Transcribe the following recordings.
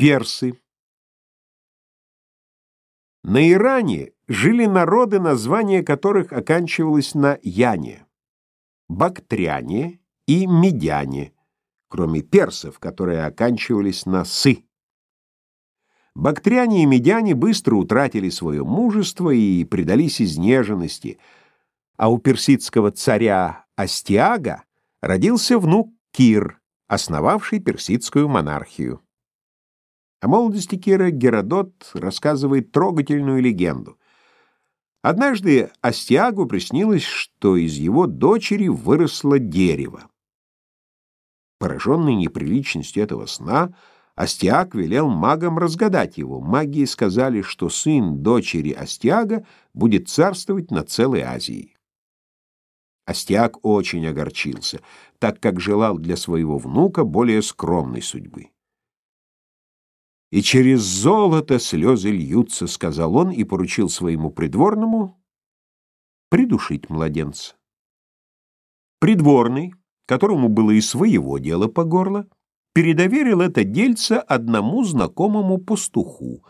Персы. На Иране жили народы, название которых оканчивалось на «яне» — бактряне и медяне, кроме персов, которые оканчивались на «сы». Бактряне и медяне быстро утратили свое мужество и предались изнеженности, а у персидского царя Астиага родился внук Кир, основавший персидскую монархию. О молодости Кира Геродот рассказывает трогательную легенду. Однажды Астиагу приснилось, что из его дочери выросло дерево. Пораженный неприличностью этого сна, Астиаг велел магам разгадать его. Маги сказали, что сын дочери Астиага будет царствовать над целой Азией. Астиаг очень огорчился, так как желал для своего внука более скромной судьбы. «И через золото слезы льются», — сказал он и поручил своему придворному придушить младенца. Придворный, которому было и своего дела по горло, передоверил это дельце одному знакомому пастуху.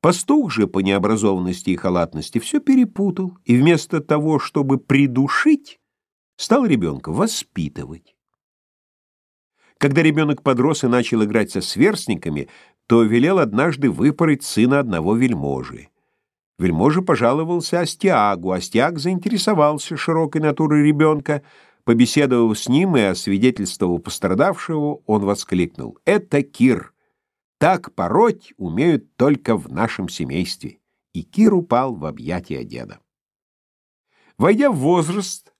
Пастух же по необразованности и халатности все перепутал, и вместо того, чтобы придушить, стал ребенка воспитывать. Когда ребенок подрос и начал играть со сверстниками, то велел однажды выпороть сына одного вельможи. Вельможа пожаловался Астиагу, Астиаг заинтересовался широкой натурой ребенка. Побеседовав с ним и освидетельствовав пострадавшего, он воскликнул «Это Кир! Так пороть умеют только в нашем семействе!» И Кир упал в объятия деда. Войдя в возраст,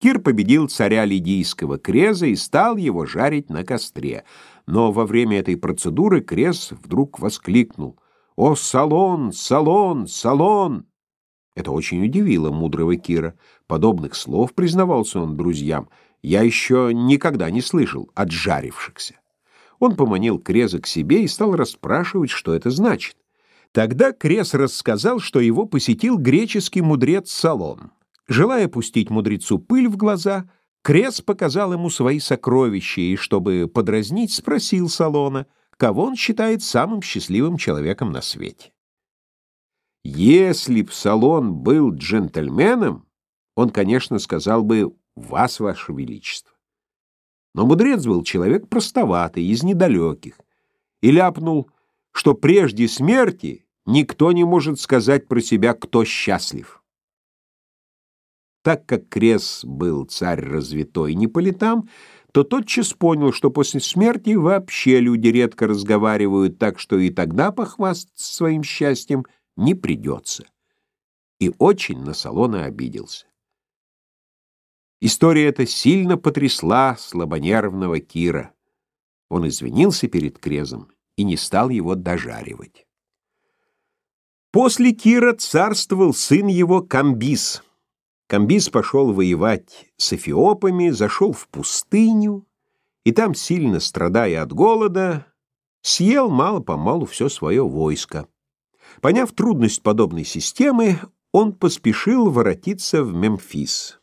Кир победил царя Лидийского Креза и стал его жарить на костре. Но во время этой процедуры Крез вдруг воскликнул «О, салон, салон, салон!» Это очень удивило мудрого Кира. Подобных слов, признавался он друзьям, я еще никогда не слышал от жарившихся. Он поманил Креза к себе и стал расспрашивать, что это значит. Тогда Крез рассказал, что его посетил греческий мудрец Салон. Желая пустить мудрецу пыль в глаза, Крес показал ему свои сокровища и, чтобы подразнить, спросил Салона, кого он считает самым счастливым человеком на свете. Если б Салон был джентльменом, он, конечно, сказал бы «Вас, Ваше Величество». Но мудрец был человек простоватый, из недалеких, и ляпнул, что прежде смерти никто не может сказать про себя, кто счастлив. Так как Крес был царь развитой не по летам, то тотчас понял, что после смерти вообще люди редко разговаривают, так что и тогда похвастаться своим счастьем не придется. И очень на Салона обиделся. История эта сильно потрясла слабонервного Кира. Он извинился перед Крезом и не стал его дожаривать. После Кира царствовал сын его Камбис — Камбис пошел воевать с эфиопами, зашел в пустыню, и там, сильно страдая от голода, съел мало-помалу все свое войско. Поняв трудность подобной системы, он поспешил воротиться в Мемфис.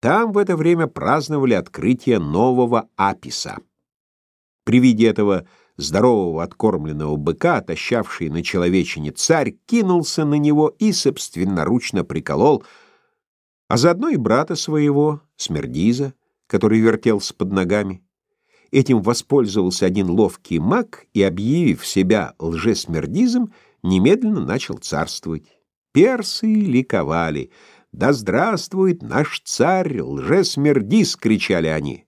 Там в это время праздновали открытие нового Аписа. При виде этого здорового откормленного быка, отощавший на человечине царь, кинулся на него и собственноручно приколол — а заодно и брата своего, Смердиза, который вертелся под ногами. Этим воспользовался один ловкий маг и, объявив себя лжесмердизом, немедленно начал царствовать. Персы ликовали. «Да здравствует наш царь, лжесмердиз!» — кричали они.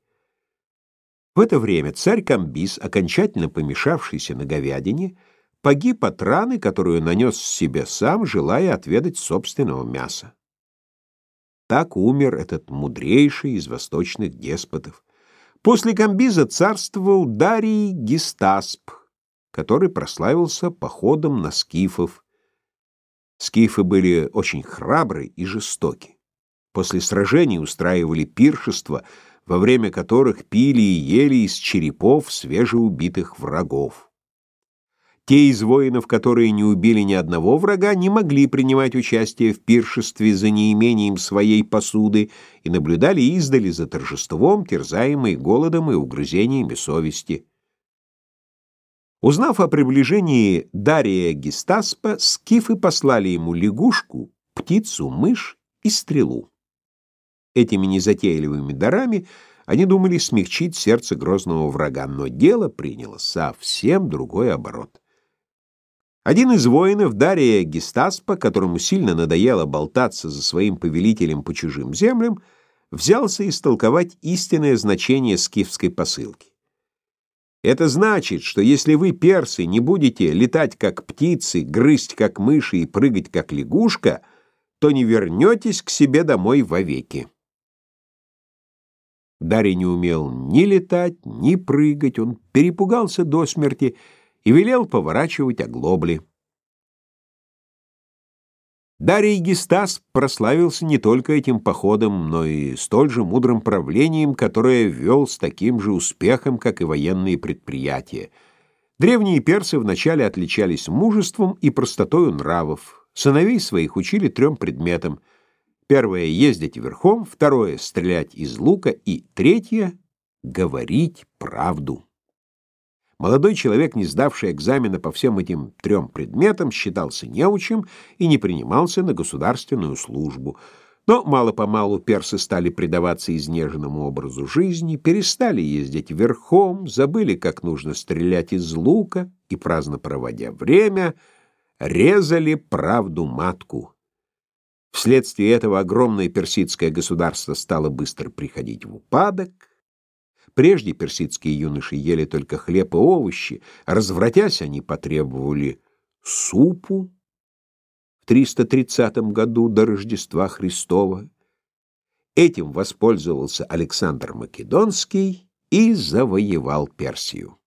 В это время царь Камбис, окончательно помешавшийся на говядине, погиб от раны, которую нанес себе сам, желая отведать собственного мяса. Так умер этот мудрейший из восточных деспотов. После Камбиза царствовал Дарий Гестасп, который прославился походом на скифов. Скифы были очень храбры и жестоки. После сражений устраивали пиршества, во время которых пили и ели из черепов свежеубитых врагов. Те из воинов, которые не убили ни одного врага, не могли принимать участие в пиршестве за неимением своей посуды и наблюдали издали за торжеством, терзаемые голодом и угрызениями совести. Узнав о приближении Дария Гестаспа, скифы послали ему лягушку, птицу, мышь и стрелу. Этими незатейливыми дарами они думали смягчить сердце грозного врага, но дело приняло совсем другой оборот. Один из воинов, Дария Гестаспа, которому сильно надоело болтаться за своим повелителем по чужим землям, взялся истолковать истинное значение скифской посылки. Это значит, что если вы, персы, не будете летать как птицы, грызть как мыши и прыгать как лягушка, то не вернетесь к себе домой вовеки. Дарий не умел ни летать, ни прыгать, он перепугался до смерти и велел поворачивать оглобли. Дарий Гестас прославился не только этим походом, но и столь же мудрым правлением, которое вел с таким же успехом, как и военные предприятия. Древние персы вначале отличались мужеством и простотою нравов. Сыновей своих учили трем предметам. Первое — ездить верхом, второе — стрелять из лука и третье — говорить правду. Молодой человек, не сдавший экзамена по всем этим трем предметам, считался неучим и не принимался на государственную службу. Но мало-помалу персы стали предаваться изнеженному образу жизни, перестали ездить верхом, забыли, как нужно стрелять из лука и, праздно проводя время, резали правду матку. Вследствие этого огромное персидское государство стало быстро приходить в упадок, Прежде персидские юноши ели только хлеб и овощи, развратясь, они потребовали супу в 330 году до Рождества Христова. Этим воспользовался Александр Македонский и завоевал Персию.